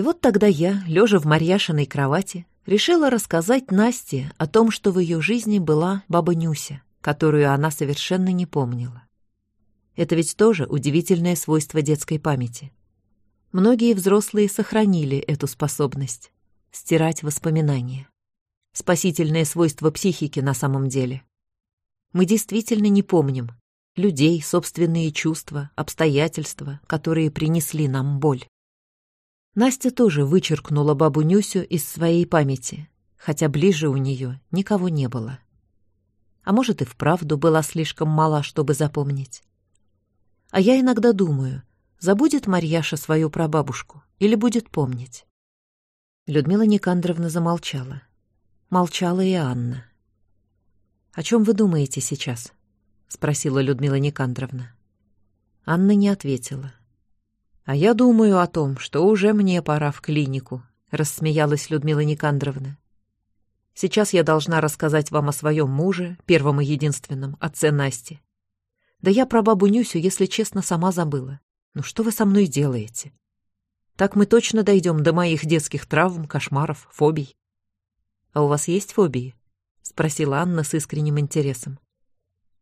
И вот тогда я, лежа в Марьяшиной кровати, решила рассказать Насте о том, что в ее жизни была баба Нюся, которую она совершенно не помнила. Это ведь тоже удивительное свойство детской памяти. Многие взрослые сохранили эту способность — стирать воспоминания. Спасительное свойство психики на самом деле. Мы действительно не помним людей, собственные чувства, обстоятельства, которые принесли нам боль. Настя тоже вычеркнула бабу Нюсю из своей памяти, хотя ближе у нее никого не было. А может, и вправду была слишком мала, чтобы запомнить. А я иногда думаю, забудет Марьяша свою прабабушку или будет помнить. Людмила Никандровна замолчала. Молчала и Анна. «О чем вы думаете сейчас?» — спросила Людмила Никандровна. Анна не ответила. «А я думаю о том, что уже мне пора в клинику», — рассмеялась Людмила Никандровна. «Сейчас я должна рассказать вам о своем муже, первом и единственном, отце Насти. Да я про бабу Нюсю, если честно, сама забыла. Ну что вы со мной делаете? Так мы точно дойдем до моих детских травм, кошмаров, фобий. «А у вас есть фобии?» — спросила Анна с искренним интересом.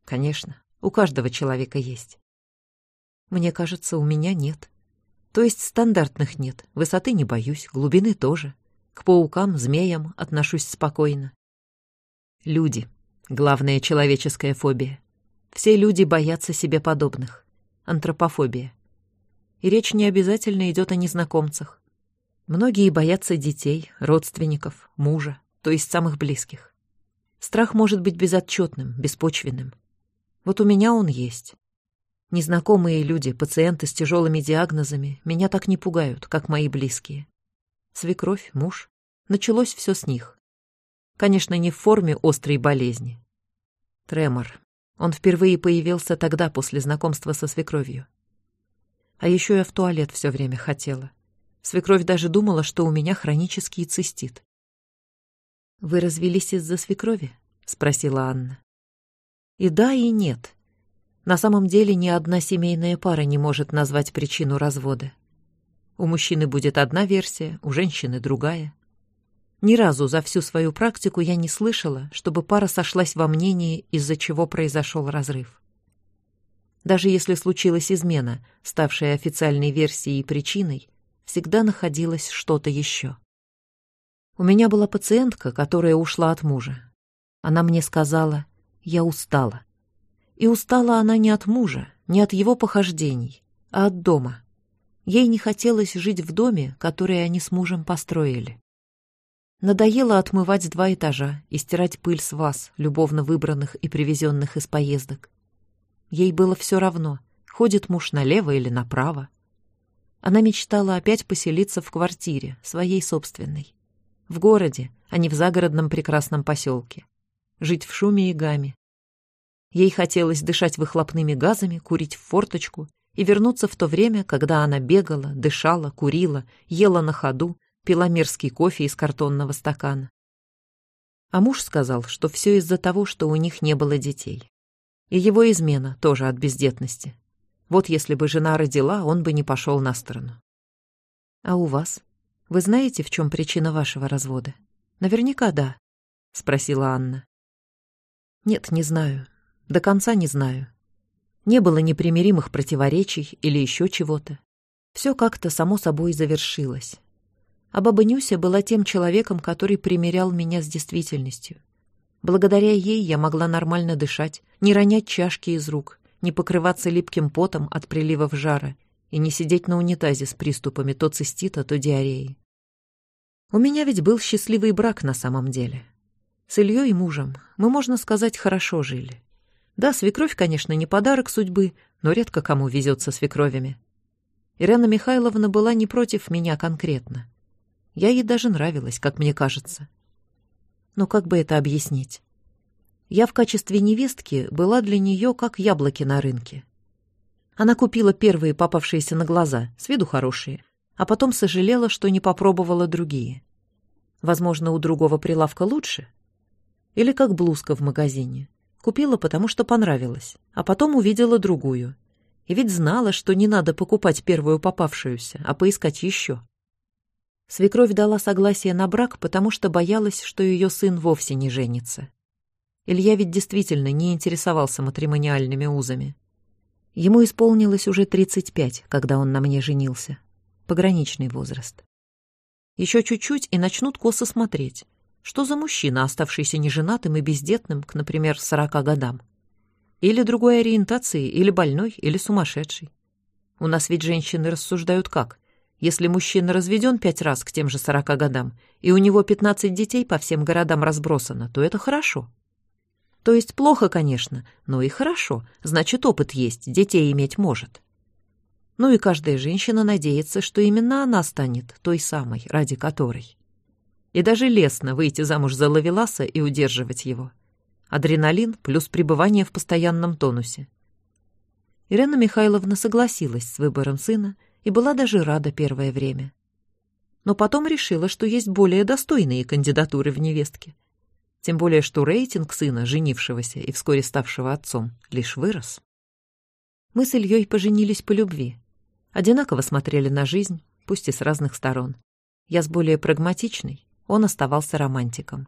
«Конечно, у каждого человека есть». «Мне кажется, у меня нет. То есть стандартных нет. Высоты не боюсь, глубины тоже. К паукам, змеям отношусь спокойно. Люди — главная человеческая фобия. Все люди боятся себе подобных. Антропофобия. И речь не обязательно идет о незнакомцах. Многие боятся детей, родственников, мужа, то есть самых близких. Страх может быть безотчетным, беспочвенным. Вот у меня он есть. Незнакомые люди, пациенты с тяжелыми диагнозами меня так не пугают, как мои близкие. Свекровь, муж. Началось все с них. Конечно, не в форме острой болезни. Тремор. Он впервые появился тогда, после знакомства со свекровью. А еще я в туалет все время хотела. Свекровь даже думала, что у меня хронический цистит. «Вы развелись из-за свекрови?» — спросила Анна. И да, и нет. На самом деле ни одна семейная пара не может назвать причину развода. У мужчины будет одна версия, у женщины другая. Ни разу за всю свою практику я не слышала, чтобы пара сошлась во мнении, из-за чего произошел разрыв. Даже если случилась измена, ставшая официальной версией и причиной, всегда находилось что-то еще. У меня была пациентка, которая ушла от мужа. Она мне сказала, я устала. И устала она не от мужа, не от его похождений, а от дома. Ей не хотелось жить в доме, который они с мужем построили. Надоело отмывать два этажа и стирать пыль с вас, любовно выбранных и привезенных из поездок. Ей было все равно, ходит муж налево или направо. Она мечтала опять поселиться в квартире, своей собственной в городе, а не в загородном прекрасном поселке. Жить в шуме и гаме. Ей хотелось дышать выхлопными газами, курить в форточку и вернуться в то время, когда она бегала, дышала, курила, ела на ходу, пила мерзкий кофе из картонного стакана. А муж сказал, что все из-за того, что у них не было детей. И его измена тоже от бездетности. Вот если бы жена родила, он бы не пошел на сторону. А у вас? Вы знаете, в чем причина вашего развода? Наверняка да, спросила Анна. Нет, не знаю. До конца не знаю. Не было непримиримых противоречий или еще чего-то. Все как-то само собой завершилось. А баба Нюся была тем человеком, который примирял меня с действительностью. Благодаря ей я могла нормально дышать, не ронять чашки из рук, не покрываться липким потом от приливов жара и не сидеть на унитазе с приступами то цистита, то диареи. У меня ведь был счастливый брак на самом деле. С Ильей и мужем мы, можно сказать, хорошо жили. Да, свекровь, конечно, не подарок судьбы, но редко кому везет со свекровями. Ирена Михайловна была не против меня конкретно. Я ей даже нравилась, как мне кажется. Но как бы это объяснить? Я в качестве невестки была для нее как яблоки на рынке. Она купила первые попавшиеся на глаза, с виду хорошие, а потом сожалела, что не попробовала другие. Возможно, у другого прилавка лучше? Или как блузка в магазине. Купила, потому что понравилась, а потом увидела другую. И ведь знала, что не надо покупать первую попавшуюся, а поискать еще. Свекровь дала согласие на брак, потому что боялась, что ее сын вовсе не женится. Илья ведь действительно не интересовался матримониальными узами. Ему исполнилось уже 35, когда он на мне женился. Пограничный возраст. Еще чуть-чуть и начнут косо смотреть. Что за мужчина, оставшийся неженатым и бездетным к, например, 40 годам? Или другой ориентации, или больной, или сумасшедший. У нас ведь женщины рассуждают как? Если мужчина разведен пять раз к тем же сорока годам, и у него пятнадцать детей по всем городам разбросано, то это хорошо. То есть плохо, конечно, но и хорошо. Значит, опыт есть, детей иметь может. Ну и каждая женщина надеется, что именно она станет той самой, ради которой. И даже лестно выйти замуж за Лавеласа и удерживать его. Адреналин плюс пребывание в постоянном тонусе. Ирена Михайловна согласилась с выбором сына и была даже рада первое время. Но потом решила, что есть более достойные кандидатуры в невестке. Тем более, что рейтинг сына, женившегося и вскоре ставшего отцом, лишь вырос. Мы с Ильей поженились по любви. Одинаково смотрели на жизнь, пусть и с разных сторон. Я с более прагматичной, он оставался романтиком.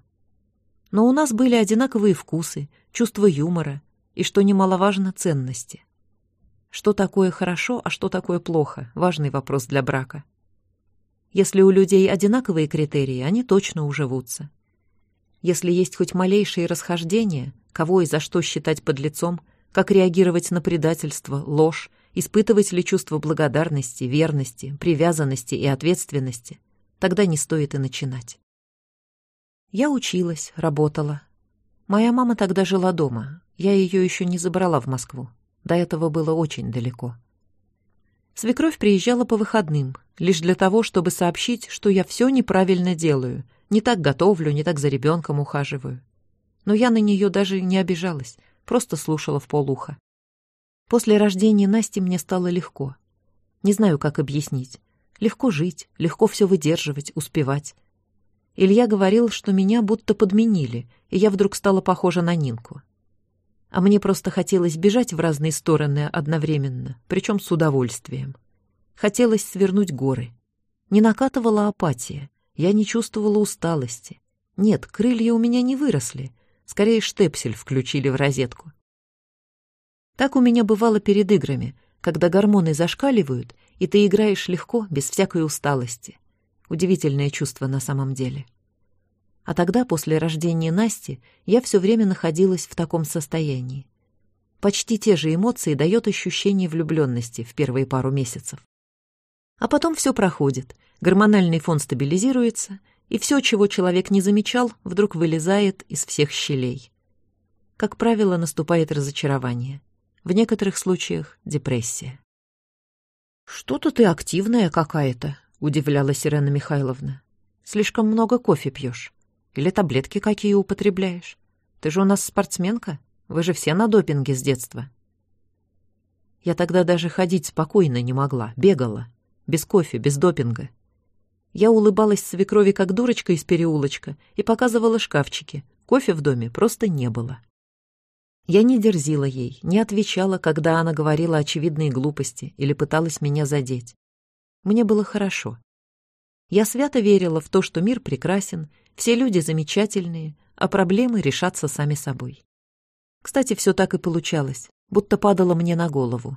Но у нас были одинаковые вкусы, чувство юмора и, что немаловажно, ценности. Что такое хорошо, а что такое плохо – важный вопрос для брака. Если у людей одинаковые критерии, они точно уживутся. Если есть хоть малейшие расхождения, кого и за что считать подлецом, как реагировать на предательство, ложь, испытывать ли чувство благодарности, верности, привязанности и ответственности, тогда не стоит и начинать. Я училась, работала. Моя мама тогда жила дома, я ее еще не забрала в Москву. До этого было очень далеко. Свекровь приезжала по выходным, лишь для того, чтобы сообщить, что я все неправильно делаю, не так готовлю, не так за ребенком ухаживаю. Но я на нее даже не обижалась, просто слушала в полуха. После рождения Насти мне стало легко. Не знаю, как объяснить. Легко жить, легко все выдерживать, успевать. Илья говорил, что меня будто подменили, и я вдруг стала похожа на Нинку а мне просто хотелось бежать в разные стороны одновременно, причем с удовольствием. Хотелось свернуть горы. Не накатывала апатия, я не чувствовала усталости. Нет, крылья у меня не выросли, скорее штепсель включили в розетку. Так у меня бывало перед играми, когда гормоны зашкаливают, и ты играешь легко, без всякой усталости. Удивительное чувство на самом деле. А тогда, после рождения Насти, я все время находилась в таком состоянии. Почти те же эмоции дает ощущение влюбленности в первые пару месяцев. А потом все проходит, гормональный фон стабилизируется, и все, чего человек не замечал, вдруг вылезает из всех щелей. Как правило, наступает разочарование. В некоторых случаях — депрессия. «Что-то ты активная какая-то», — удивлялась Ирена Михайловна. «Слишком много кофе пьешь». Или таблетки какие употребляешь? Ты же у нас спортсменка. Вы же все на допинге с детства. Я тогда даже ходить спокойно не могла, бегала. Без кофе, без допинга. Я улыбалась свекрови как дурочка из переулочка и показывала шкафчики. Кофе в доме просто не было. Я не дерзила ей, не отвечала, когда она говорила очевидные глупости или пыталась меня задеть. Мне было хорошо. Я свято верила в то, что мир прекрасен, все люди замечательные, а проблемы решатся сами собой. Кстати, все так и получалось, будто падало мне на голову.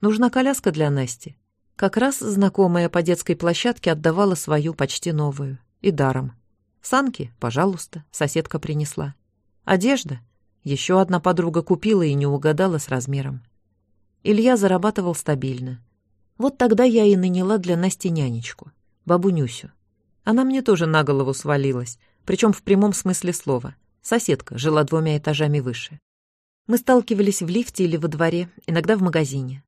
Нужна коляска для Насти. Как раз знакомая по детской площадке отдавала свою почти новую. И даром. Санки, пожалуйста, соседка принесла. Одежда. Еще одна подруга купила и не угадала с размером. Илья зарабатывал стабильно. Вот тогда я и наняла для Насти нянечку, бабу Нюсю. Она мне тоже на голову свалилась, причем в прямом смысле слова. Соседка жила двумя этажами выше. Мы сталкивались в лифте или во дворе, иногда в магазине.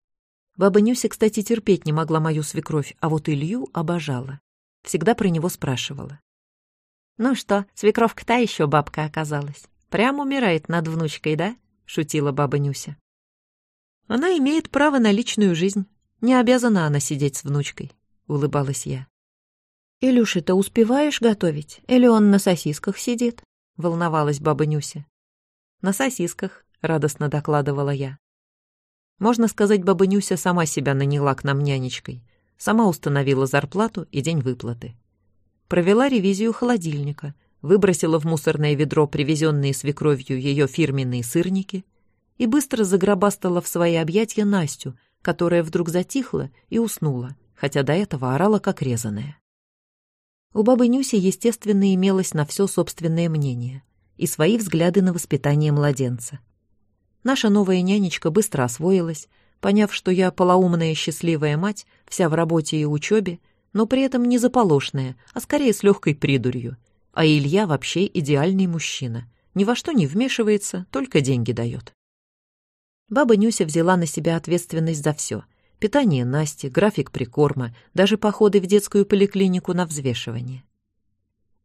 Баба Нюся, кстати, терпеть не могла мою свекровь, а вот Илью обожала. Всегда про него спрашивала. «Ну что, свекровка та еще бабка оказалась. Прям умирает над внучкой, да?» — шутила баба Нюся. «Она имеет право на личную жизнь. Не обязана она сидеть с внучкой», — улыбалась я. «Илюша, ты успеваешь готовить? Или он на сосисках сидит?» — волновалась баба Нюся. «На сосисках», — радостно докладывала я. Можно сказать, баба Нюся сама себя наняла к нам нянечкой, сама установила зарплату и день выплаты. провела ревизию холодильника, выбросила в мусорное ведро привезенные свекровью ее фирменные сырники и быстро загробастала в свои объятия Настю, которая вдруг затихла и уснула, хотя до этого орала как резаная. У бабы Нюси, естественно, имелось на все собственное мнение и свои взгляды на воспитание младенца. Наша новая нянечка быстро освоилась, поняв, что я полоумная счастливая мать, вся в работе и учебе, но при этом не заполошная, а скорее с легкой придурью. А Илья вообще идеальный мужчина. Ни во что не вмешивается, только деньги дает. Баба Нюся взяла на себя ответственность за все. Питание Насти, график прикорма, даже походы в детскую поликлинику на взвешивание.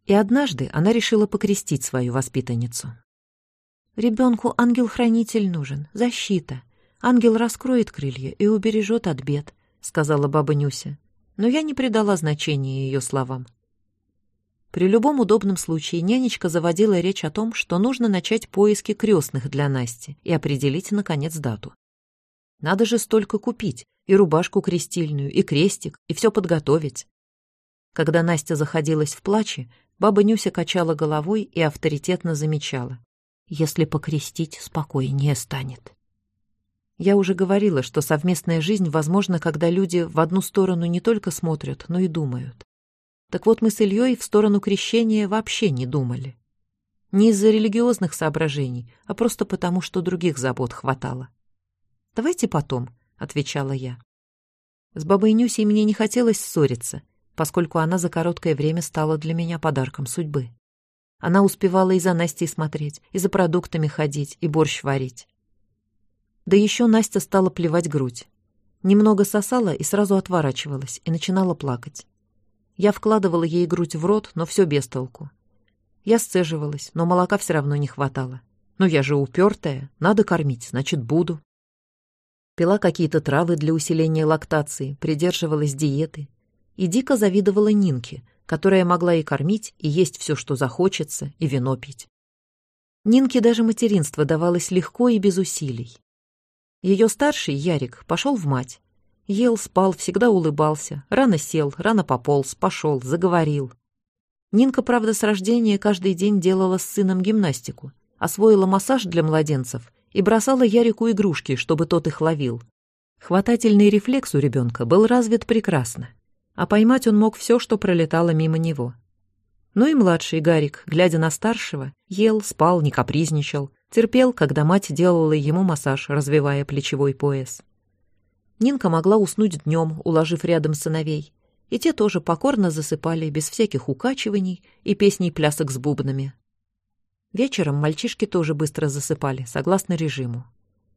И однажды она решила покрестить свою воспитанницу. «Ребенку ангел-хранитель нужен, защита. Ангел раскроет крылья и убережет от бед», — сказала баба Нюся но я не придала значения ее словам. При любом удобном случае нянечка заводила речь о том, что нужно начать поиски крестных для Насти и определить, наконец, дату. Надо же столько купить, и рубашку крестильную, и крестик, и все подготовить. Когда Настя заходилась в плаче, баба Нюся качала головой и авторитетно замечала. Если покрестить, спокойнее станет. Я уже говорила, что совместная жизнь возможна, когда люди в одну сторону не только смотрят, но и думают. Так вот мы с Ильей в сторону крещения вообще не думали. Не из-за религиозных соображений, а просто потому, что других забот хватало. «Давайте потом», — отвечала я. С бабой Нюсей мне не хотелось ссориться, поскольку она за короткое время стала для меня подарком судьбы. Она успевала и за Настей смотреть, и за продуктами ходить, и борщ варить. Да еще Настя стала плевать грудь. Немного сосала и сразу отворачивалась, и начинала плакать. Я вкладывала ей грудь в рот, но все без толку. Я сцеживалась, но молока все равно не хватало. Ну я же упертая, надо кормить, значит, буду. Пила какие-то травы для усиления лактации, придерживалась диеты. И дико завидовала Нинке, которая могла и кормить, и есть все, что захочется, и вино пить. Нинке даже материнство давалось легко и без усилий. Ее старший, Ярик, пошел в мать. Ел, спал, всегда улыбался, рано сел, рано пополз, пошел, заговорил. Нинка, правда, с рождения каждый день делала с сыном гимнастику, освоила массаж для младенцев и бросала Ярику игрушки, чтобы тот их ловил. Хватательный рефлекс у ребенка был развит прекрасно, а поймать он мог все, что пролетало мимо него. Ну и младший Гарик, глядя на старшего, ел, спал, не капризничал, Терпел, когда мать делала ему массаж, развивая плечевой пояс. Нинка могла уснуть днем, уложив рядом сыновей, и те тоже покорно засыпали без всяких укачиваний и песней плясок с бубнами. Вечером мальчишки тоже быстро засыпали, согласно режиму.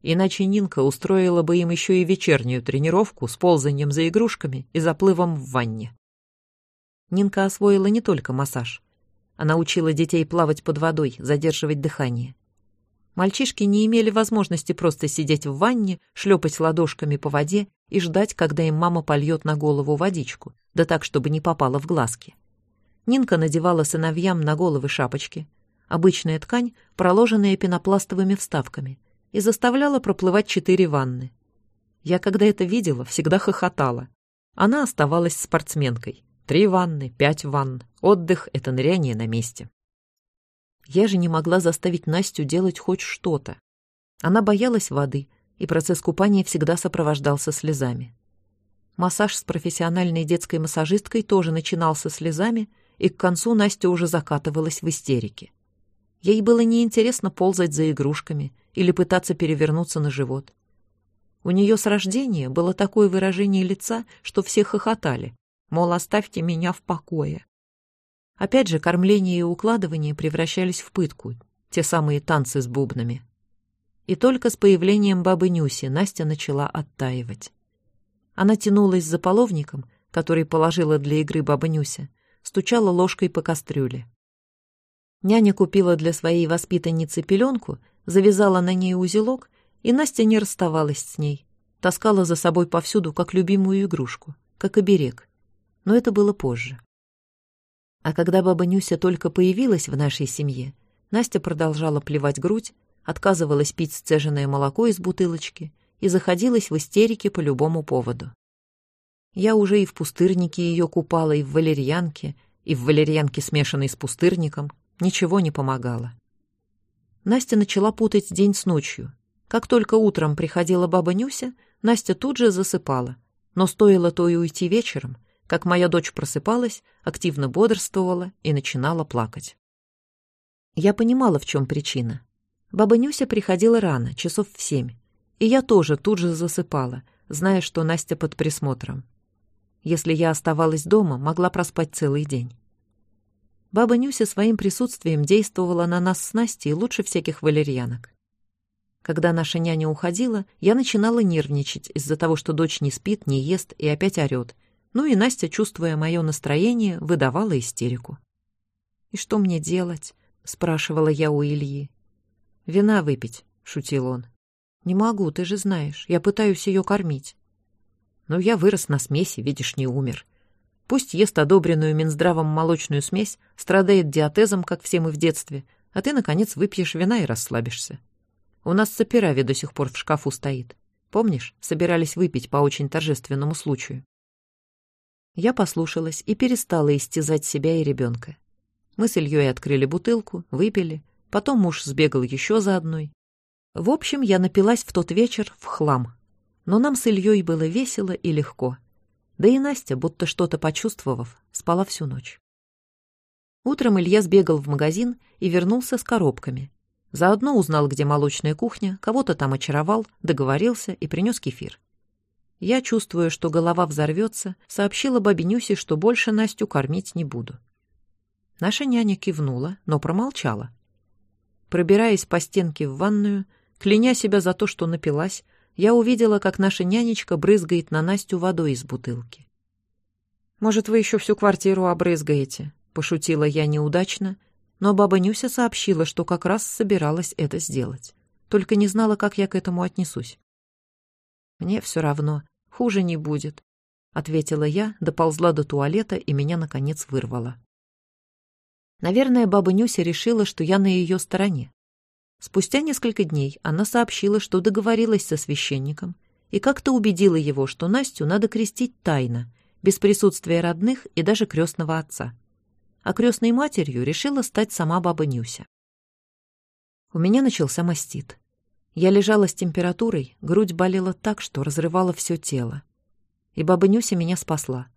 Иначе Нинка устроила бы им еще и вечернюю тренировку с ползанием за игрушками и заплывом в ванне. Нинка освоила не только массаж. Она учила детей плавать под водой, задерживать дыхание. Мальчишки не имели возможности просто сидеть в ванне, шлепать ладошками по воде и ждать, когда им мама польет на голову водичку, да так, чтобы не попало в глазки. Нинка надевала сыновьям на головы шапочки, обычная ткань, проложенная пенопластовыми вставками, и заставляла проплывать четыре ванны. Я, когда это видела, всегда хохотала. Она оставалась спортсменкой. Три ванны, пять ванн. Отдых — это ныряние на месте. Я же не могла заставить Настю делать хоть что-то. Она боялась воды, и процесс купания всегда сопровождался слезами. Массаж с профессиональной детской массажисткой тоже начинался слезами, и к концу Настя уже закатывалась в истерике. Ей было неинтересно ползать за игрушками или пытаться перевернуться на живот. У нее с рождения было такое выражение лица, что все хохотали, мол, оставьте меня в покое. Опять же, кормление и укладывание превращались в пытку, те самые танцы с бубнами. И только с появлением бабы Нюси Настя начала оттаивать. Она тянулась за половником, который положила для игры баба Нюся, стучала ложкой по кастрюле. Няня купила для своей воспитанницы пеленку, завязала на ней узелок, и Настя не расставалась с ней, таскала за собой повсюду, как любимую игрушку, как оберег. Но это было позже. А когда баба Нюся только появилась в нашей семье, Настя продолжала плевать грудь, отказывалась пить сцеженное молоко из бутылочки и заходилась в истерике по любому поводу. Я уже и в пустырнике ее купала, и в валерьянке, и в валерьянке, смешанной с пустырником, ничего не помогало. Настя начала путать день с ночью. Как только утром приходила баба Нюся, Настя тут же засыпала. Но стоило то и уйти вечером, как моя дочь просыпалась, активно бодрствовала и начинала плакать. Я понимала, в чем причина. Баба Нюся приходила рано, часов в семь, и я тоже тут же засыпала, зная, что Настя под присмотром. Если я оставалась дома, могла проспать целый день. Баба Нюся своим присутствием действовала на нас с Настей лучше всяких валерьянок. Когда наша няня уходила, я начинала нервничать из-за того, что дочь не спит, не ест и опять орёт. Ну и Настя, чувствуя мое настроение, выдавала истерику. «И что мне делать?» — спрашивала я у Ильи. «Вина выпить», — шутил он. «Не могу, ты же знаешь. Я пытаюсь ее кормить». «Но я вырос на смеси, видишь, не умер. Пусть ест одобренную Минздравом молочную смесь, страдает диатезом, как все мы в детстве, а ты, наконец, выпьешь вина и расслабишься. У нас сапирави до сих пор в шкафу стоит. Помнишь, собирались выпить по очень торжественному случаю?» Я послушалась и перестала истязать себя и ребенка. Мы с Ильей открыли бутылку, выпили, потом муж сбегал еще за одной, в общем, я напилась в тот вечер в хлам. Но нам с Ильей было весело и легко. Да и Настя, будто что-то почувствовав, спала всю ночь. Утром Илья сбегал в магазин и вернулся с коробками. Заодно узнал, где молочная кухня, кого-то там очаровал, договорился и принес кефир. Я, чувствуя, что голова взорвется, сообщила бабе что больше Настю кормить не буду. Наша няня кивнула, но промолчала. Пробираясь по стенке в ванную, Кляня себя за то, что напилась, я увидела, как наша нянечка брызгает на Настю водой из бутылки. «Может, вы еще всю квартиру обрызгаете?» — пошутила я неудачно, но баба Нюся сообщила, что как раз собиралась это сделать. Только не знала, как я к этому отнесусь. «Мне все равно, хуже не будет», — ответила я, доползла до туалета и меня, наконец, вырвала. Наверное, баба Нюся решила, что я на ее стороне. Спустя несколько дней она сообщила, что договорилась со священником и как-то убедила его, что Настю надо крестить тайно, без присутствия родных и даже крестного отца. А крестной матерью решила стать сама баба Нюся. У меня начался мастит. Я лежала с температурой, грудь болела так, что разрывала все тело. И баба Нюся меня спасла.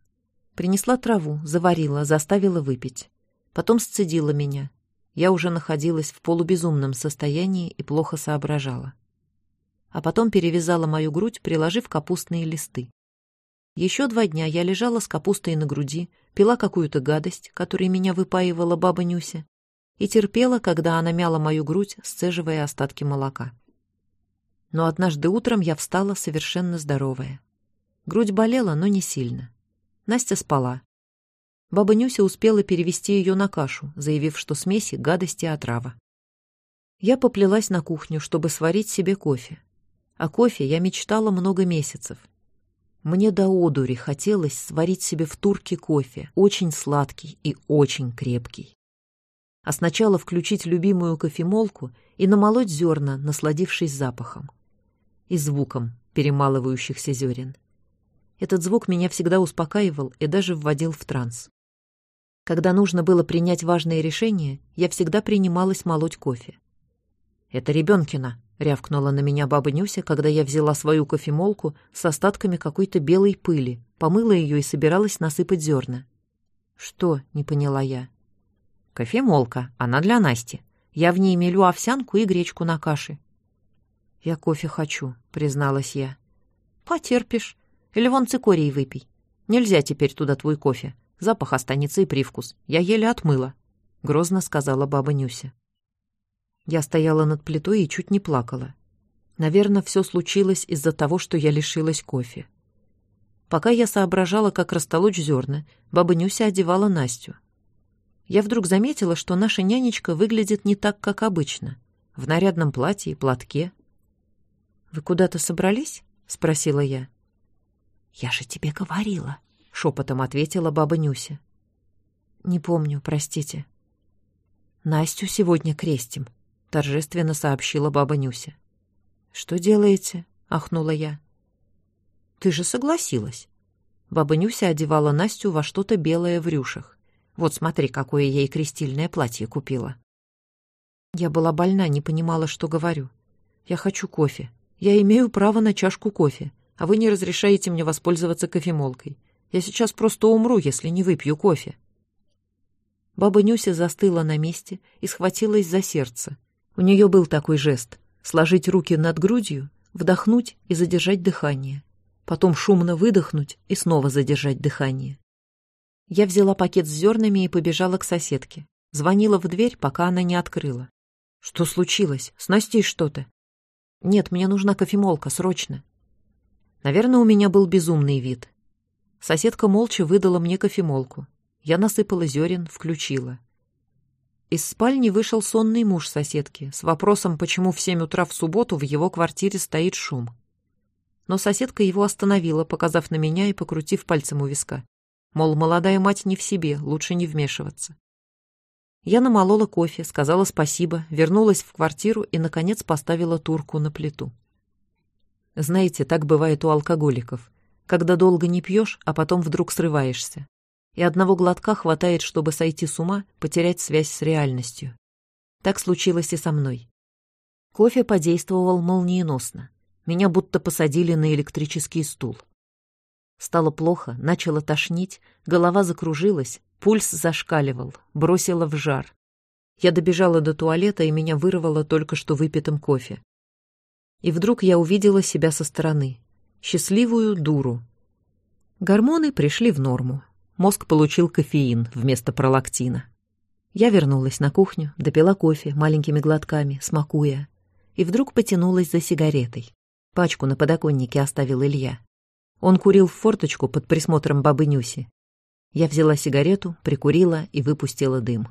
Принесла траву, заварила, заставила выпить. Потом сцедила меня, я уже находилась в полубезумном состоянии и плохо соображала. А потом перевязала мою грудь, приложив капустные листы. Еще два дня я лежала с капустой на груди, пила какую-то гадость, которой меня выпаивала баба Нюся, и терпела, когда она мяла мою грудь, сцеживая остатки молока. Но однажды утром я встала совершенно здоровая. Грудь болела, но не сильно. Настя спала, Баба Нюся успела перевести ее на кашу, заявив, что смеси — гадости отрава. Я поплелась на кухню, чтобы сварить себе кофе. О кофе я мечтала много месяцев. Мне до одури хотелось сварить себе в турке кофе, очень сладкий и очень крепкий. А сначала включить любимую кофемолку и намолоть зерна, насладившись запахом. И звуком перемалывающихся зерен. Этот звук меня всегда успокаивал и даже вводил в транс. Когда нужно было принять важное решение, я всегда принималась молоть кофе. «Это Ребенкина», — рявкнула на меня баба Нюся, когда я взяла свою кофемолку с остатками какой-то белой пыли, помыла ее и собиралась насыпать зерна. «Что?» — не поняла я. «Кофемолка, она для Насти. Я в ней мелю овсянку и гречку на каше». «Я кофе хочу», — призналась я. «Потерпишь. Или вон цикорий выпей. Нельзя теперь туда твой кофе. Запах останется и привкус. Я еле отмыла», — грозно сказала баба Нюся. Я стояла над плитой и чуть не плакала. Наверное, все случилось из-за того, что я лишилась кофе. Пока я соображала, как растолочь зерна, баба Нюся одевала Настю. Я вдруг заметила, что наша нянечка выглядит не так, как обычно. В нарядном платье и платке. «Вы куда-то собрались?» — спросила я. «Я же тебе говорила», — шепотом ответила баба Нюся. «Не помню, простите». «Настю сегодня крестим», — торжественно сообщила баба Нюся. «Что делаете?» — ахнула я. «Ты же согласилась». Баба Нюся одевала Настю во что-то белое в рюшах. Вот смотри, какое ей крестильное платье купила. Я была больна, не понимала, что говорю. Я хочу кофе. Я имею право на чашку кофе, а вы не разрешаете мне воспользоваться кофемолкой. Я сейчас просто умру, если не выпью кофе. Баба Нюся застыла на месте и схватилась за сердце. У нее был такой жест — сложить руки над грудью, вдохнуть и задержать дыхание. Потом шумно выдохнуть и снова задержать дыхание. Я взяла пакет с зернами и побежала к соседке. Звонила в дверь, пока она не открыла. «Что случилось? С Настей что-то?» «Нет, мне нужна кофемолка, срочно». Наверное, у меня был безумный вид. Соседка молча выдала мне кофемолку. Я насыпала зерен, включила. Из спальни вышел сонный муж соседки с вопросом, почему в семь утра в субботу в его квартире стоит шум. Но соседка его остановила, показав на меня и покрутив пальцем у виска. Мол, молодая мать не в себе, лучше не вмешиваться. Я намолола кофе, сказала спасибо, вернулась в квартиру и, наконец, поставила турку на плиту. Знаете, так бывает у алкоголиков. Когда долго не пьешь, а потом вдруг срываешься и одного глотка хватает, чтобы сойти с ума, потерять связь с реальностью. Так случилось и со мной. Кофе подействовал молниеносно. Меня будто посадили на электрический стул. Стало плохо, начало тошнить, голова закружилась, пульс зашкаливал, бросило в жар. Я добежала до туалета, и меня вырвало только что выпитым кофе. И вдруг я увидела себя со стороны. Счастливую дуру. Гормоны пришли в норму мозг получил кофеин вместо пролактина. Я вернулась на кухню, допила кофе маленькими глотками, смакуя, и вдруг потянулась за сигаретой. Пачку на подоконнике оставил Илья. Он курил в форточку под присмотром бабы Нюси. Я взяла сигарету, прикурила и выпустила дым.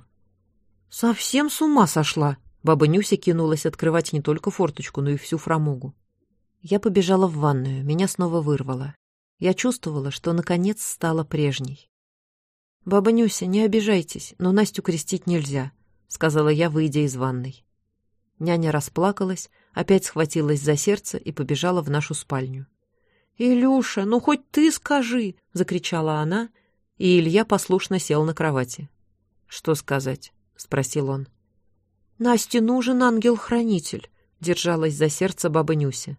«Совсем с ума сошла!» Баба Нюся кинулась открывать не только форточку, но и всю фрамугу. Я побежала в ванную, меня снова вырвало. Я чувствовала, что наконец стала прежней. «Баба Нюся, не обижайтесь, но Настю крестить нельзя», — сказала я, выйдя из ванной. Няня расплакалась, опять схватилась за сердце и побежала в нашу спальню. «Илюша, ну хоть ты скажи!» — закричала она, и Илья послушно сел на кровати. «Что сказать?» — спросил он. «Насте нужен ангел-хранитель», — держалась за сердце баба Нюся.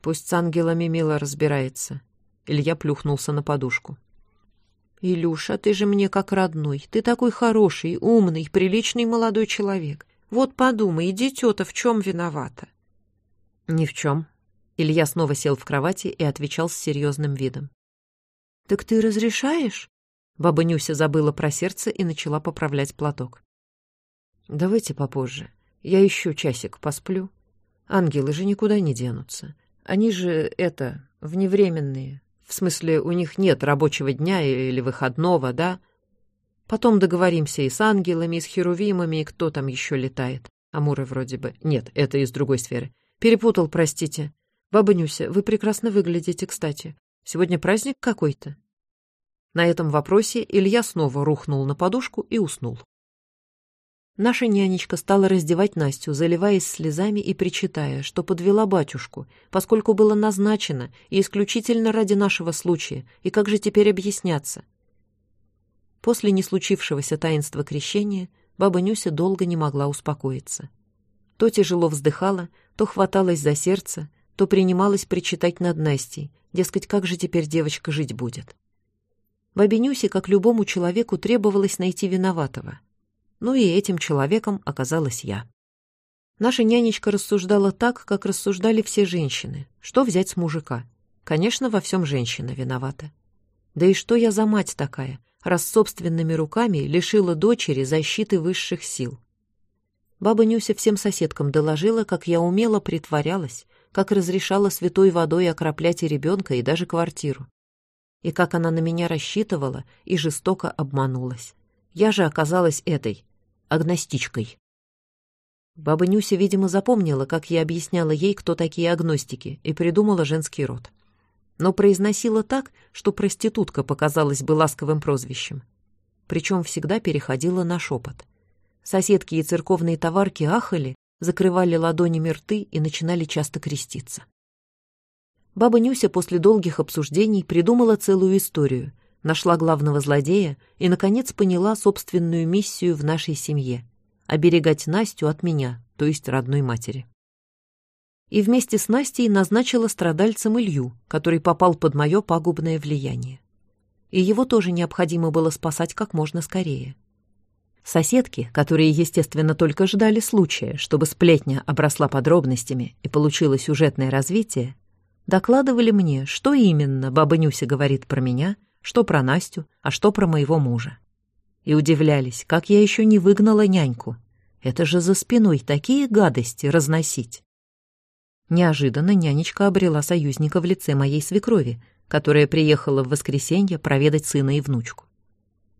«Пусть с ангелами мило разбирается». Илья плюхнулся на подушку. «Илюша, ты же мне как родной. Ты такой хороший, умный, приличный молодой человек. Вот подумай, дитё-то в чем виновата?» «Ни в чем». Илья снова сел в кровати и отвечал с серьезным видом. «Так ты разрешаешь?» Баба Нюся забыла про сердце и начала поправлять платок. «Давайте попозже. Я еще часик посплю. Ангелы же никуда не денутся. Они же, это, вневременные. В смысле, у них нет рабочего дня или выходного, да? Потом договоримся и с ангелами, и с херувимами, и кто там еще летает. Амуры вроде бы. Нет, это из другой сферы. Перепутал, простите. Баба Нюся, вы прекрасно выглядите, кстати. Сегодня праздник какой-то? На этом вопросе Илья снова рухнул на подушку и уснул. Наша нянечка стала раздевать Настю, заливаясь слезами и причитая, что подвела батюшку, поскольку было назначено и исключительно ради нашего случая, и как же теперь объясняться? После неслучившегося таинства крещения баба Нюся долго не могла успокоиться. То тяжело вздыхала, то хваталась за сердце, то принималась причитать над Настей, дескать, как же теперь девочка жить будет. Бабе Нюсе, как любому человеку, требовалось найти виноватого — ну и этим человеком оказалась я. Наша нянечка рассуждала так, как рассуждали все женщины. Что взять с мужика? Конечно, во всем женщина виновата. Да и что я за мать такая, раз собственными руками лишила дочери защиты высших сил? Баба Нюся всем соседкам доложила, как я умело притворялась, как разрешала святой водой окроплять и ребенка, и даже квартиру. И как она на меня рассчитывала и жестоко обманулась. Я же оказалась этой, агностичкой. Баба Нюся, видимо, запомнила, как я объясняла ей, кто такие агностики, и придумала женский род. Но произносила так, что проститутка показалась бы ласковым прозвищем. Причем всегда переходила на шепот. Соседки и церковные товарки ахали, закрывали ладонями рты и начинали часто креститься. Баба Нюся после долгих обсуждений придумала целую историю — нашла главного злодея и, наконец, поняла собственную миссию в нашей семье — оберегать Настю от меня, то есть родной матери. И вместе с Настей назначила страдальцем Илью, который попал под мое пагубное влияние. И его тоже необходимо было спасать как можно скорее. Соседки, которые, естественно, только ждали случая, чтобы сплетня обросла подробностями и получило сюжетное развитие, докладывали мне, что именно баба Нюся говорит про меня, что про Настю, а что про моего мужа. И удивлялись, как я еще не выгнала няньку. Это же за спиной такие гадости разносить. Неожиданно нянечка обрела союзника в лице моей свекрови, которая приехала в воскресенье проведать сына и внучку.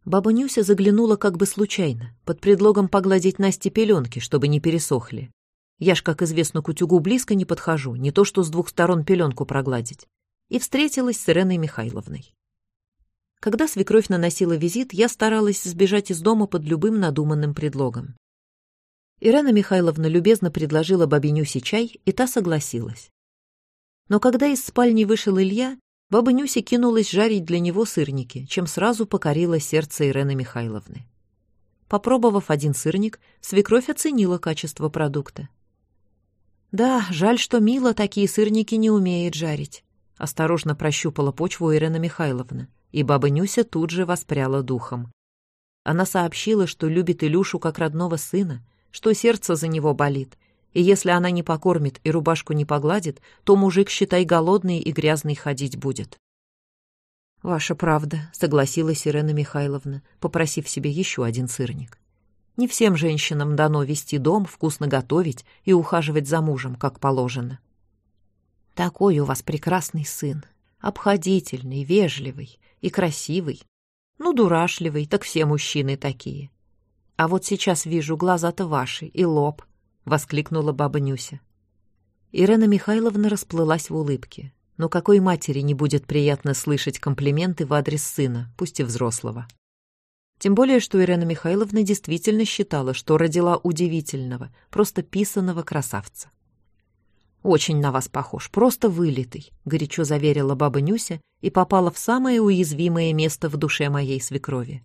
Баба Нюся заглянула как бы случайно, под предлогом погладить Насте пеленки, чтобы не пересохли. Я ж, как известно, к утюгу близко не подхожу, не то что с двух сторон пеленку прогладить. И встретилась с Иреной Михайловной. Когда свекровь наносила визит, я старалась сбежать из дома под любым надуманным предлогом. Ирена Михайловна любезно предложила бабе Нюсе чай, и та согласилась. Но когда из спальни вышел Илья, Баба Нюся кинулась жарить для него сырники, чем сразу покорила сердце Ирены Михайловны. Попробовав один сырник, свекровь оценила качество продукта. «Да, жаль, что Мила такие сырники не умеет жарить», — осторожно прощупала почву Ирена Михайловна, и баба Нюся тут же воспряла духом. Она сообщила, что любит Илюшу как родного сына, что сердце за него болит, и если она не покормит и рубашку не погладит, то мужик, считай, голодный и грязный ходить будет. «Ваша правда», — согласилась Ирена Михайловна, попросив себе еще один сырник. «Не всем женщинам дано вести дом, вкусно готовить и ухаживать за мужем, как положено». «Такой у вас прекрасный сын, обходительный, вежливый и красивый. Ну, дурашливый, так все мужчины такие. А вот сейчас вижу глаза-то ваши и лоб, воскликнула баба Нюся. Ирена Михайловна расплылась в улыбке. Но какой матери не будет приятно слышать комплименты в адрес сына, пусть и взрослого? Тем более, что Ирена Михайловна действительно считала, что родила удивительного, просто писаного красавца. «Очень на вас похож, просто вылитый», — горячо заверила баба Нюся и попала в самое уязвимое место в душе моей свекрови.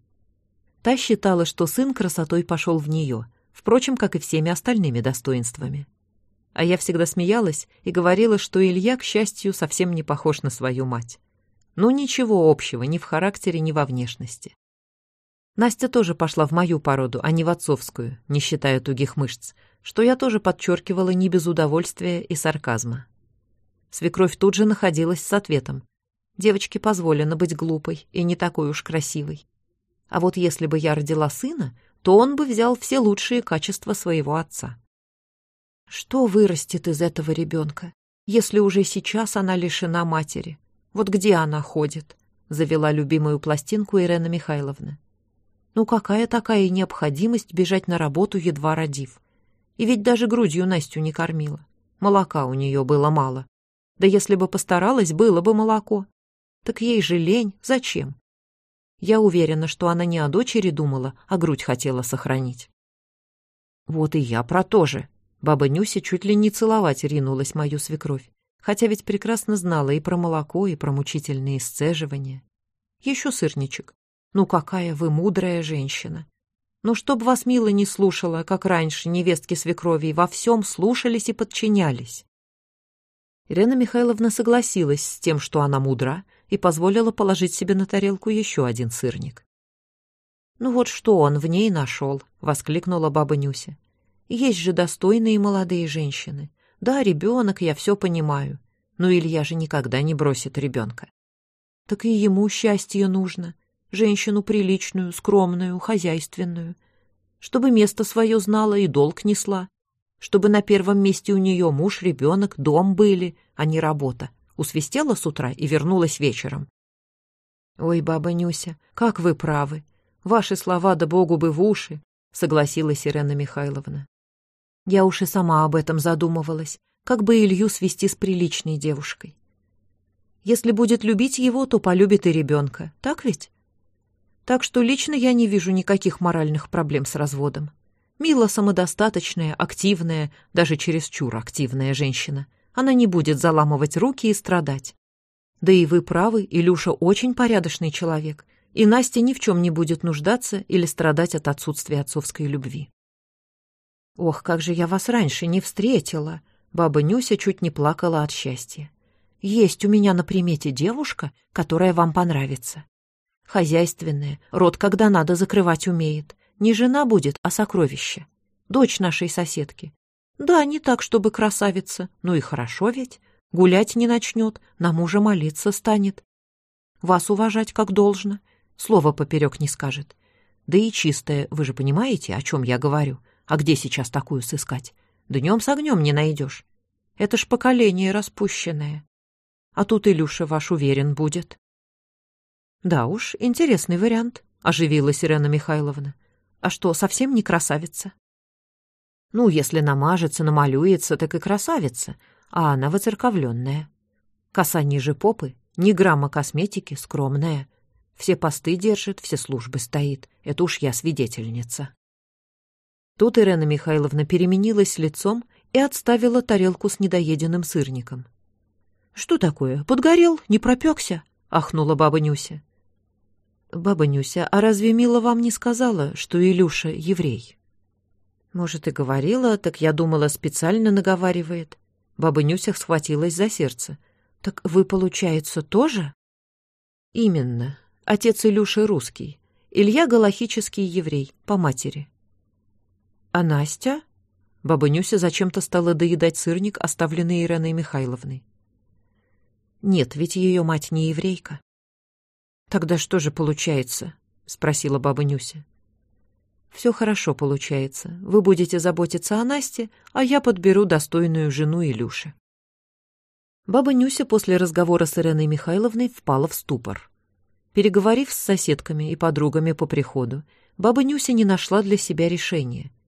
Та считала, что сын красотой пошел в нее — впрочем, как и всеми остальными достоинствами. А я всегда смеялась и говорила, что Илья, к счастью, совсем не похож на свою мать. Ну, ничего общего ни в характере, ни во внешности. Настя тоже пошла в мою породу, а не в отцовскую, не считая тугих мышц, что я тоже подчеркивала не без удовольствия и сарказма. Свекровь тут же находилась с ответом. Девочке позволено быть глупой и не такой уж красивой. А вот если бы я родила сына, то он бы взял все лучшие качества своего отца. Что вырастет из этого ребенка, если уже сейчас она лишена матери? Вот где она ходит? Завела любимую пластинку Ирена Михайловна. Ну какая такая необходимость бежать на работу, едва родив? И ведь даже грудью Настю не кормила. Молока у нее было мало. Да если бы постаралась, было бы молоко. Так ей же лень. Зачем? Я уверена, что она не о дочери думала, а грудь хотела сохранить. Вот и я про то же. Баба Нюся чуть ли не целовать ринулась мою свекровь, хотя ведь прекрасно знала и про молоко, и про мучительные сцеживания. Еще сырничек. Ну какая вы мудрая женщина. Ну чтоб вас мило не слушала, как раньше невестки свекрови во всем слушались и подчинялись. Ирена Михайловна согласилась с тем, что она мудра, и позволила положить себе на тарелку еще один сырник. «Ну вот что он в ней нашел?» — воскликнула баба Нюся. «Есть же достойные молодые женщины. Да, ребенок, я все понимаю. Но Илья же никогда не бросит ребенка. Так и ему счастье нужно. Женщину приличную, скромную, хозяйственную. Чтобы место свое знала и долг несла чтобы на первом месте у нее муж, ребенок, дом были, а не работа. Усвистела с утра и вернулась вечером. «Ой, баба Нюся, как вы правы. Ваши слова да богу бы в уши», — согласилась Ирена Михайловна. Я уж и сама об этом задумывалась, как бы Илью свести с приличной девушкой. Если будет любить его, то полюбит и ребенка, так ведь? Так что лично я не вижу никаких моральных проблем с разводом. Мила самодостаточная, активная, даже чересчур активная женщина. Она не будет заламывать руки и страдать. Да и вы правы, Илюша очень порядочный человек. и Настя ни в чем не будет нуждаться или страдать от отсутствия отцовской любви. «Ох, как же я вас раньше не встретила!» Баба Нюся чуть не плакала от счастья. «Есть у меня на примете девушка, которая вам понравится. Хозяйственная, рот когда надо закрывать умеет. Не жена будет, а сокровище. Дочь нашей соседки. Да, не так, чтобы красавица, ну и хорошо ведь. Гулять не начнет, на мужа молиться станет. Вас уважать как должно, слова поперек не скажет. Да и чистая, вы же понимаете, о чем я говорю. А где сейчас такую сыскать? Днем с огнем не найдешь. Это ж поколение распущенное. А тут Илюша ваш уверен будет. Да уж, интересный вариант, оживилась Ирена Михайловна. А что, совсем не красавица? Ну, если намажется, намалюется, так и красавица, а она выцерковленная. Коса ниже попы, ни грамма косметики, скромная. Все посты держит, все службы стоит. Это уж я свидетельница. Тут Ирена Михайловна переменилась лицом и отставила тарелку с недоеденным сырником. «Что такое? Подгорел? Не пропекся?» — ахнула баба Нюся. «Баба Нюся, а разве Мила вам не сказала, что Илюша еврей?» «Может, и говорила, так я думала, специально наговаривает». Баба Нюся схватилась за сердце. «Так вы, получается, тоже?» «Именно. Отец Илюши русский. Илья галахический еврей, по матери». «А Настя?» Баба Нюся зачем-то стала доедать сырник, оставленный Ириной Михайловной. «Нет, ведь ее мать не еврейка». «Тогда что же получается?» — спросила баба Нюся. «Все хорошо получается. Вы будете заботиться о Насте, а я подберу достойную жену Илюши». Баба Нюся после разговора с Ириной Михайловной впала в ступор. Переговорив с соседками и подругами по приходу, баба Нюся не нашла для себя решения —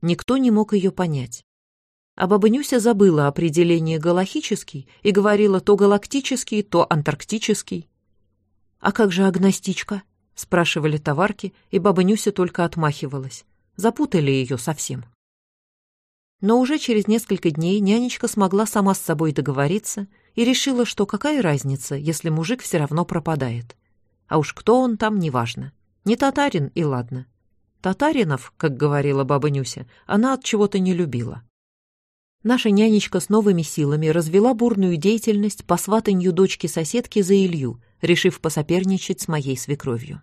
Никто не мог ее понять. А баба Нюся забыла определение «галахический» и говорила то галактический, то антарктический. «А как же агностичка?» — спрашивали товарки, и баба Нюся только отмахивалась. Запутали ее совсем. Но уже через несколько дней нянечка смогла сама с собой договориться и решила, что какая разница, если мужик все равно пропадает. А уж кто он там, неважно. Не татарин и ладно. Татаринов, как говорила баба Нюся, она от чего-то не любила. Наша нянечка с новыми силами развела бурную деятельность по сватанью дочки-соседки за Илью, решив посоперничать с моей свекровью.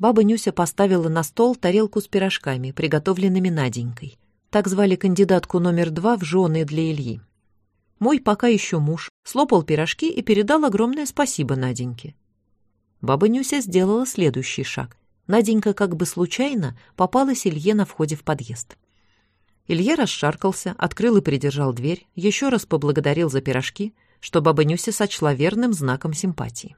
Баба Нюся поставила на стол тарелку с пирожками, приготовленными Наденькой. Так звали кандидатку номер два в жены для Ильи. Мой пока еще муж слопал пирожки и передал огромное спасибо Наденьке. Баба Нюся сделала следующий шаг. Наденька как бы случайно попалась Илье на входе в подъезд. Илья расшаркался, открыл и придержал дверь, еще раз поблагодарил за пирожки, что баба Нюся сочла верным знаком симпатии.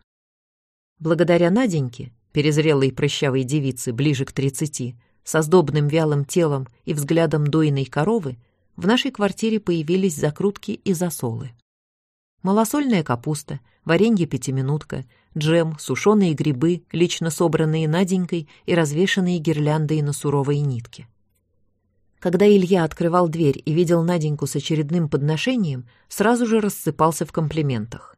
Благодаря Наденьке, перезрелой прыщавой девице ближе к тридцати, со сдобным вялым телом и взглядом дойной коровы, в нашей квартире появились закрутки и засолы. Малосольная капуста, варенье-пятиминутка, джем, сушеные грибы, лично собранные Наденькой и развешанные гирляндой на суровой нитке. Когда Илья открывал дверь и видел Наденьку с очередным подношением, сразу же рассыпался в комплиментах.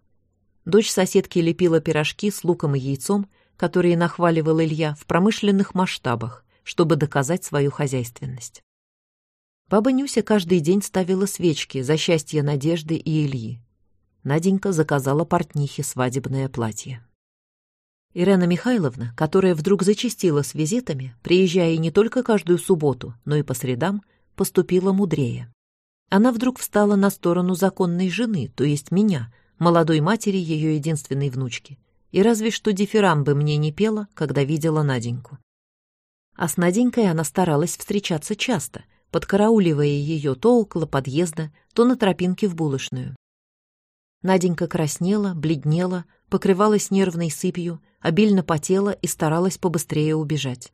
Дочь соседки лепила пирожки с луком и яйцом, которые нахваливал Илья в промышленных масштабах, чтобы доказать свою хозяйственность. Баба Нюся каждый день ставила свечки за счастье Надежды и Ильи. Наденька заказала портнихе свадебное платье. Ирена Михайловна, которая вдруг зачастила с визитами, приезжая не только каждую субботу, но и по средам, поступила мудрее. Она вдруг встала на сторону законной жены, то есть меня, молодой матери ее единственной внучки, и разве что дифирамбы мне не пела, когда видела Наденьку. А с Наденькой она старалась встречаться часто, подкарауливая ее то около подъезда, то на тропинке в булочную. Наденька краснела, бледнела, покрывалась нервной сыпью, обильно потела и старалась побыстрее убежать.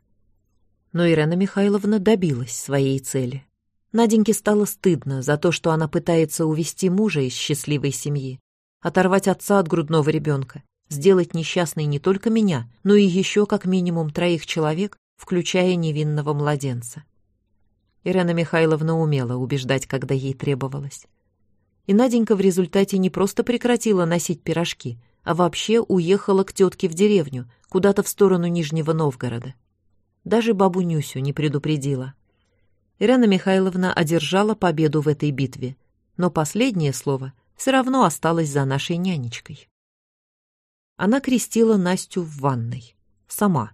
Но Ирена Михайловна добилась своей цели. Наденьке стало стыдно за то, что она пытается увести мужа из счастливой семьи, оторвать отца от грудного ребенка, сделать несчастной не только меня, но и еще как минимум троих человек, включая невинного младенца. Ирена Михайловна умела убеждать, когда ей требовалось. И Наденька в результате не просто прекратила носить пирожки, а вообще уехала к тетке в деревню, куда-то в сторону Нижнего Новгорода. Даже бабу Нюсю не предупредила. Ирина Михайловна одержала победу в этой битве, но последнее слово все равно осталось за нашей нянечкой. Она крестила Настю в ванной. Сама.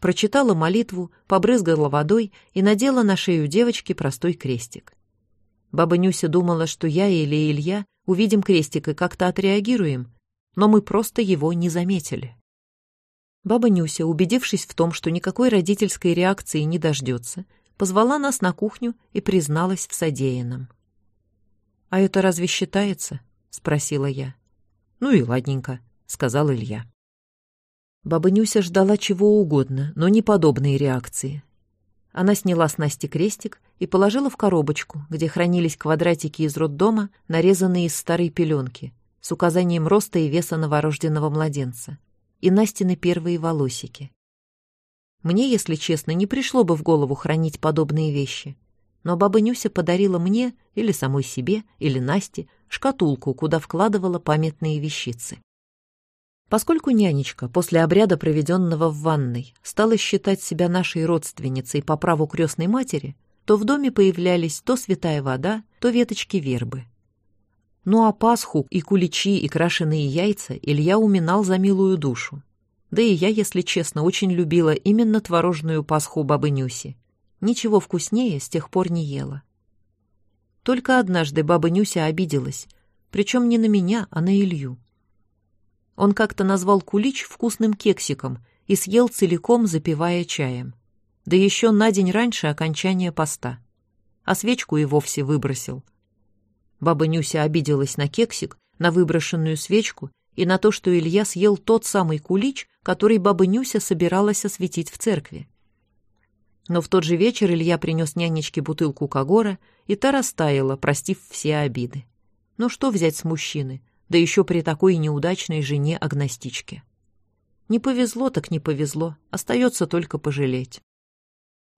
Прочитала молитву, побрызгала водой и надела на шею девочки простой крестик. Баба Нюся думала, что я или Илья увидим крестик и как-то отреагируем, но мы просто его не заметили. Баба Нюся, убедившись в том, что никакой родительской реакции не дождется, позвала нас на кухню и призналась в содеянном. «А это разве считается?» — спросила я. «Ну и ладненько», — сказал Илья. Баба Нюся ждала чего угодно, но не подобной реакции. Она сняла с Насти крестик и положила в коробочку, где хранились квадратики из роддома, нарезанные из старой пеленки, с указанием роста и веса новорожденного младенца, и Настины первые волосики. Мне, если честно, не пришло бы в голову хранить подобные вещи. Но баба Нюся подарила мне, или самой себе, или Насте, шкатулку, куда вкладывала памятные вещицы. Поскольку нянечка после обряда, проведенного в ванной, стала считать себя нашей родственницей по праву крестной матери, то в доме появлялись то святая вода, то веточки вербы. Ну а Пасху и куличи и крашеные яйца Илья уминал за милую душу. Да и я, если честно, очень любила именно творожную пасху бабы Нюси. Ничего вкуснее с тех пор не ела. Только однажды баба Нюся обиделась, причем не на меня, а на Илью. Он как-то назвал кулич вкусным кексиком и съел целиком, запивая чаем. Да еще на день раньше окончания поста. А свечку и вовсе выбросил. Баба Нюся обиделась на кексик, на выброшенную свечку и на то, что Илья съел тот самый кулич, который баба Нюся собиралась осветить в церкви. Но в тот же вечер Илья принес нянечке бутылку Кагора, и та растаяла, простив все обиды. Ну что взять с мужчины, да еще при такой неудачной жене-агностичке? Не повезло так не повезло, остается только пожалеть.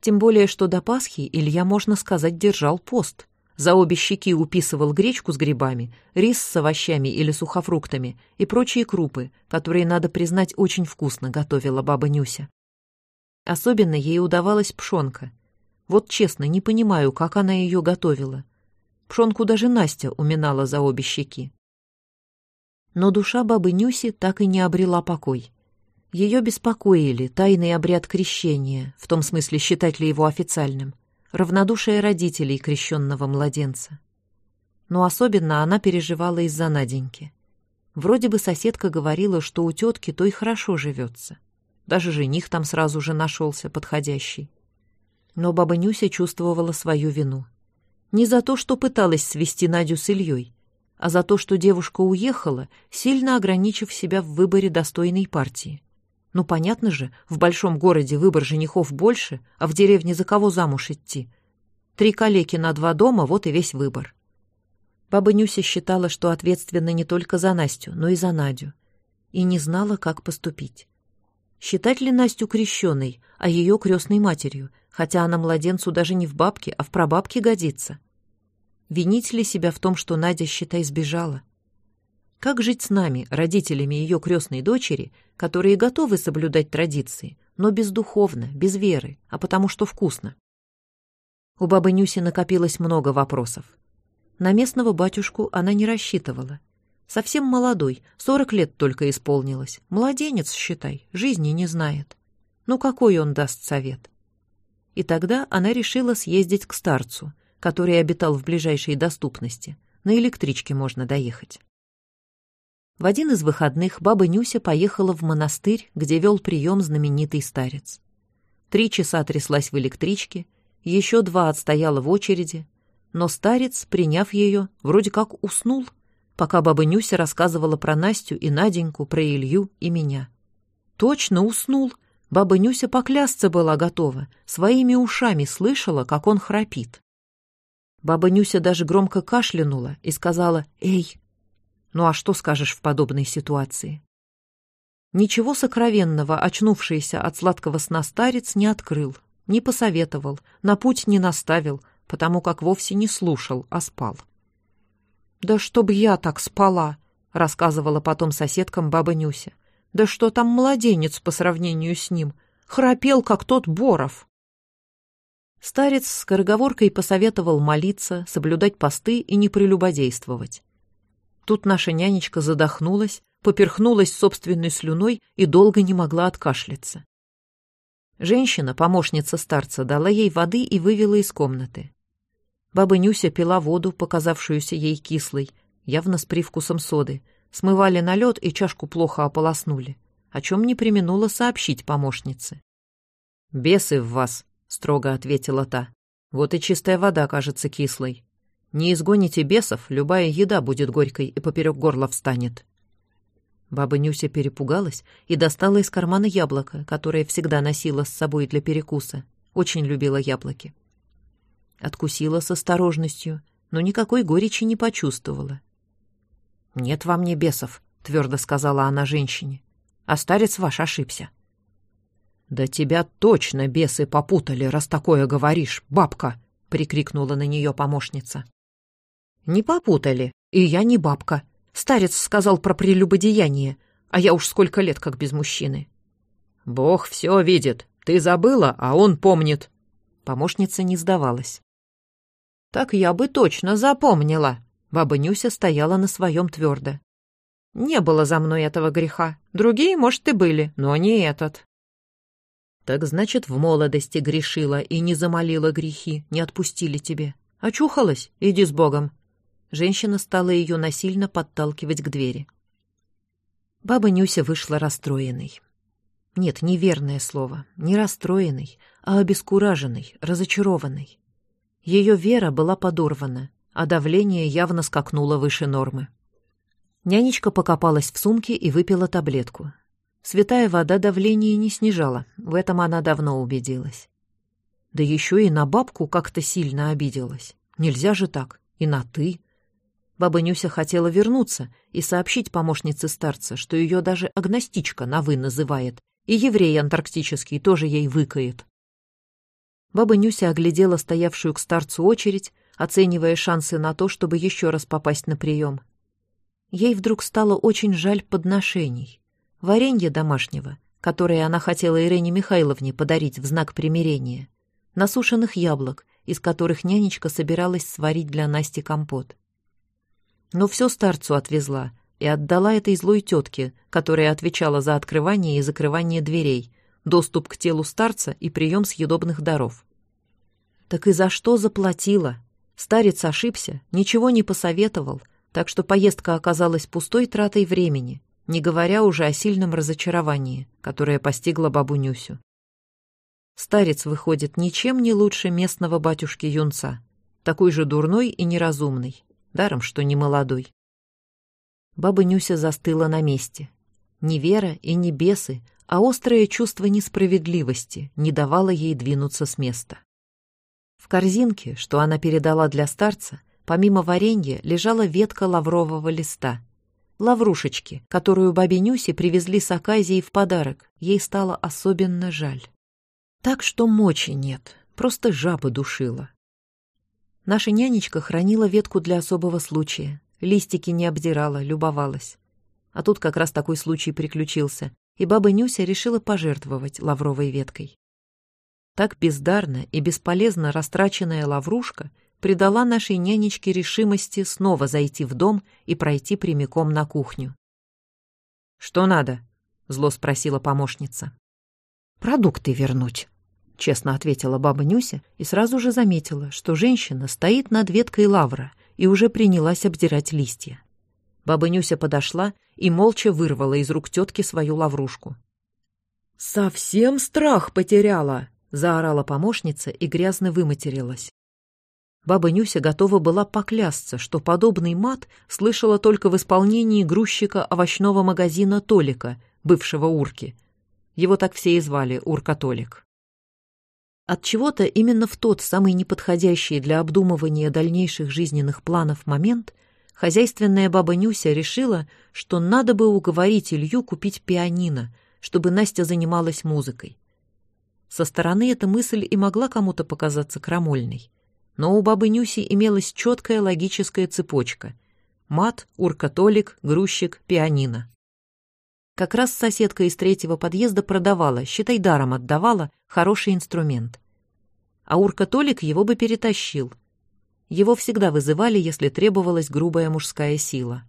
Тем более, что до Пасхи Илья, можно сказать, держал пост — за обе щеки уписывал гречку с грибами, рис с овощами или сухофруктами и прочие крупы, которые, надо признать, очень вкусно готовила баба Нюся. Особенно ей удавалась пшонка. Вот честно, не понимаю, как она ее готовила. Пшонку даже Настя уминала за обе щеки. Но душа бабы Нюси так и не обрела покой. Ее беспокоили тайный обряд крещения, в том смысле считать ли его официальным — равнодушие родителей крещенного младенца. Но особенно она переживала из-за Наденьки. Вроде бы соседка говорила, что у тетки той хорошо живется. Даже жених там сразу же нашелся подходящий. Но баба Нюся чувствовала свою вину. Не за то, что пыталась свести Надю с Ильей, а за то, что девушка уехала, сильно ограничив себя в выборе достойной партии. Ну, понятно же, в большом городе выбор женихов больше, а в деревне за кого замуж идти? Три калеки на два дома, вот и весь выбор. Баба Нюся считала, что ответственна не только за Настю, но и за Надю, и не знала, как поступить. Считать ли Настю крещенной, а ее крестной матерью, хотя она младенцу даже не в бабке, а в прабабке годится? Винить ли себя в том, что Надя, считай, сбежала? Как жить с нами, родителями ее крестной дочери, которые готовы соблюдать традиции, но бездуховно, без веры, а потому что вкусно? У бабы Нюси накопилось много вопросов. На местного батюшку она не рассчитывала. Совсем молодой, сорок лет только исполнилось. Младенец, считай, жизни не знает. Ну какой он даст совет? И тогда она решила съездить к старцу, который обитал в ближайшей доступности. На электричке можно доехать. В один из выходных баба Нюся поехала в монастырь, где вел прием знаменитый старец. Три часа тряслась в электричке, еще два отстояла в очереди, но старец, приняв ее, вроде как уснул, пока баба Нюся рассказывала про Настю и Наденьку, про Илью и меня. Точно уснул. Баба Нюся поклясться была готова, своими ушами слышала, как он храпит. Баба Нюся даже громко кашлянула и сказала «Эй, ну а что скажешь в подобной ситуации? Ничего сокровенного очнувшийся от сладкого сна старец не открыл, не посоветовал, на путь не наставил, потому как вовсе не слушал, а спал. «Да чтоб я так спала!» — рассказывала потом соседкам баба Нюся. «Да что там младенец по сравнению с ним? Храпел, как тот Боров!» Старец с скороговоркой посоветовал молиться, соблюдать посты и не прелюбодействовать. Тут наша нянечка задохнулась, поперхнулась собственной слюной и долго не могла откашляться. Женщина, помощница старца, дала ей воды и вывела из комнаты. Баба Нюся пила воду, показавшуюся ей кислой, явно с привкусом соды, смывали на лед и чашку плохо ополоснули, о чем не применула сообщить помощнице. «Бесы в вас», — строго ответила та. «Вот и чистая вода кажется кислой. Не изгоните бесов, любая еда будет горькой и поперек горла встанет». Баба Нюся перепугалась и достала из кармана яблоко, которое всегда носила с собой для перекуса. Очень любила яблоки. Откусила с осторожностью, но никакой горечи не почувствовала. «Нет во мне бесов», — твердо сказала она женщине. «А старец ваш ошибся». «Да тебя точно бесы попутали, раз такое говоришь, бабка!» — прикрикнула на нее помощница. «Не попутали, и я не бабка. Старец сказал про прелюбодеяние, а я уж сколько лет как без мужчины». «Бог все видит. Ты забыла, а он помнит». Помощница не сдавалась. «Так я бы точно запомнила». Баба Нюся стояла на своем твердо. «Не было за мной этого греха. Другие, может, и были, но не этот». «Так значит, в молодости грешила и не замолила грехи, не отпустили тебе. Очухалась? Иди с Богом. Женщина стала ее насильно подталкивать к двери. Баба Нюся вышла расстроенной. Нет, неверное слово. Не расстроенной, а обескураженной, разочарованной. Ее вера была подорвана, а давление явно скакнуло выше нормы. Нянечка покопалась в сумке и выпила таблетку. Святая вода давление не снижала, в этом она давно убедилась. Да еще и на бабку как-то сильно обиделась. Нельзя же так, и на «ты». Баба Нюся хотела вернуться и сообщить помощнице старца, что ее даже агностичка на «вы» называет, и еврей антарктический тоже ей выкает. Баба Нюся оглядела стоявшую к старцу очередь, оценивая шансы на то, чтобы еще раз попасть на прием. Ей вдруг стало очень жаль подношений. Варенье домашнего, которое она хотела Ирине Михайловне подарить в знак примирения, насушенных яблок, из которых нянечка собиралась сварить для Насти компот но все старцу отвезла и отдала этой злой тетке, которая отвечала за открывание и закрывание дверей, доступ к телу старца и прием съедобных даров. Так и за что заплатила? Старец ошибся, ничего не посоветовал, так что поездка оказалась пустой тратой времени, не говоря уже о сильном разочаровании, которое постигло бабу Нюсю. Старец выходит ничем не лучше местного батюшки Юнца, такой же дурной и неразумный, даром, что не молодой. Баба Нюся застыла на месте. Ни вера и ни бесы, а острое чувство несправедливости не давало ей двинуться с места. В корзинке, что она передала для старца, помимо варенья лежала ветка лаврового листа. Лаврушечки, которую бабе Нюсе привезли с Аказии в подарок, ей стало особенно жаль. Так что мочи нет, просто жаба душила. Наша нянечка хранила ветку для особого случая. Листики не обдирала, любовалась. А тут как раз такой случай приключился, и баба Нюся решила пожертвовать лавровой веткой. Так бездарно и бесполезно растраченная лаврушка придала нашей нянечке решимости снова зайти в дом и пройти прямиком на кухню. «Что надо?» — зло спросила помощница. «Продукты вернуть», — честно ответила баба Нюся и сразу же заметила, что женщина стоит над веткой лавра и уже принялась обдирать листья. Баба Нюся подошла и молча вырвала из рук тетки свою лаврушку. «Совсем страх потеряла!» — заорала помощница и грязно выматерилась. Баба Нюся готова была поклясться, что подобный мат слышала только в исполнении грузчика овощного магазина Толика, бывшего Урки. Его так все и звали, Урка-Толик. От чего-то именно в тот самый неподходящий для обдумывания дальнейших жизненных планов момент хозяйственная баба Нюся решила, что надо бы уговорить Илью купить пианино, чтобы Настя занималась музыкой. Со стороны эта мысль и могла кому-то показаться крамольной. Но у бабы Нюси имелась четкая логическая цепочка. Мат, уркатолик, грузчик, пианино. Как раз соседка из третьего подъезда продавала, считай, даром отдавала, хороший инструмент. А уркатолик его бы перетащил. Его всегда вызывали, если требовалась грубая мужская сила.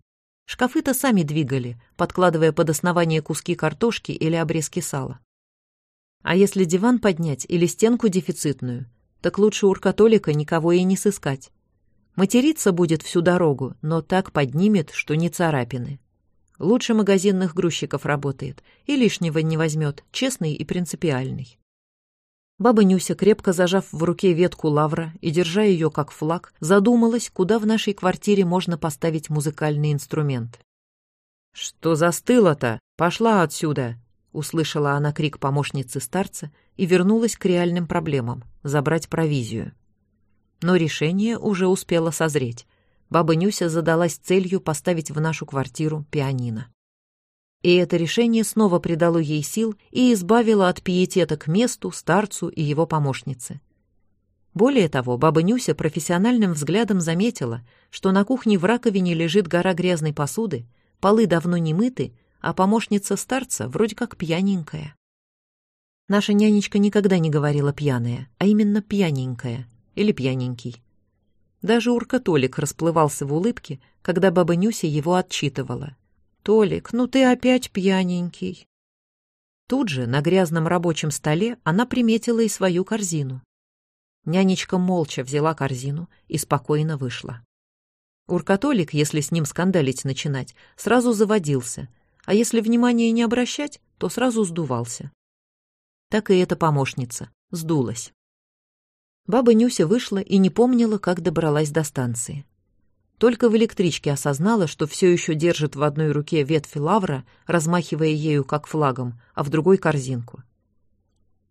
Шкафы-то сами двигали, подкладывая под основание куски картошки или обрезки сала. А если диван поднять или стенку дефицитную, так лучше уркатолика никого и не сыскать. Материться будет всю дорогу, но так поднимет, что не царапины. Лучше магазинных грузчиков работает и лишнего не возьмет, честный и принципиальный. Баба Нюся, крепко зажав в руке ветку лавра и держа ее как флаг, задумалась, куда в нашей квартире можно поставить музыкальный инструмент. «Что застыло-то? Пошла отсюда!» — услышала она крик помощницы старца и вернулась к реальным проблемам — забрать провизию. Но решение уже успело созреть. Баба Нюся задалась целью поставить в нашу квартиру пианино. И это решение снова придало ей сил и избавило от пиетета к месту, старцу и его помощнице. Более того, баба Нюся профессиональным взглядом заметила, что на кухне в раковине лежит гора грязной посуды, полы давно не мыты, а помощница старца вроде как пьяненькая. Наша нянечка никогда не говорила пьяная, а именно пьяненькая или пьяненький. Даже урка-толик расплывался в улыбке, когда баба Нюся его отчитывала. «Толик, ну ты опять пьяненький». Тут же на грязном рабочем столе она приметила и свою корзину. Нянечка молча взяла корзину и спокойно вышла. Уркатолик, если с ним скандалить начинать, сразу заводился, а если внимания не обращать, то сразу сдувался. Так и эта помощница сдулась. Баба Нюся вышла и не помнила, как добралась до станции. Только в электричке осознала, что все еще держит в одной руке ветвь лавра, размахивая ею как флагом, а в другой — корзинку.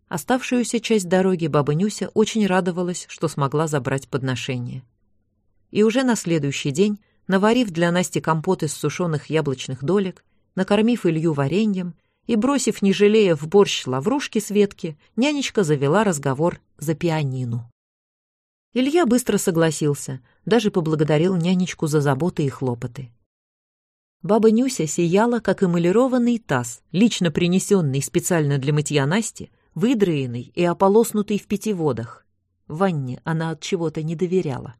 Оставшуюся часть дороги баба Нюся очень радовалась, что смогла забрать подношение. И уже на следующий день, наварив для Насти компот из сушеных яблочных долек, накормив Илью вареньем и, бросив, не жалея, в борщ лаврушки с ветки, нянечка завела разговор за пианину. Илья быстро согласился, даже поблагодарил нянечку за заботы и хлопоты. Баба Нюся сияла, как эмалированный таз, лично принесенный специально для мытья Насти, выдраенный и ополоснутый в пяти водах. В ванне она от чего-то не доверяла.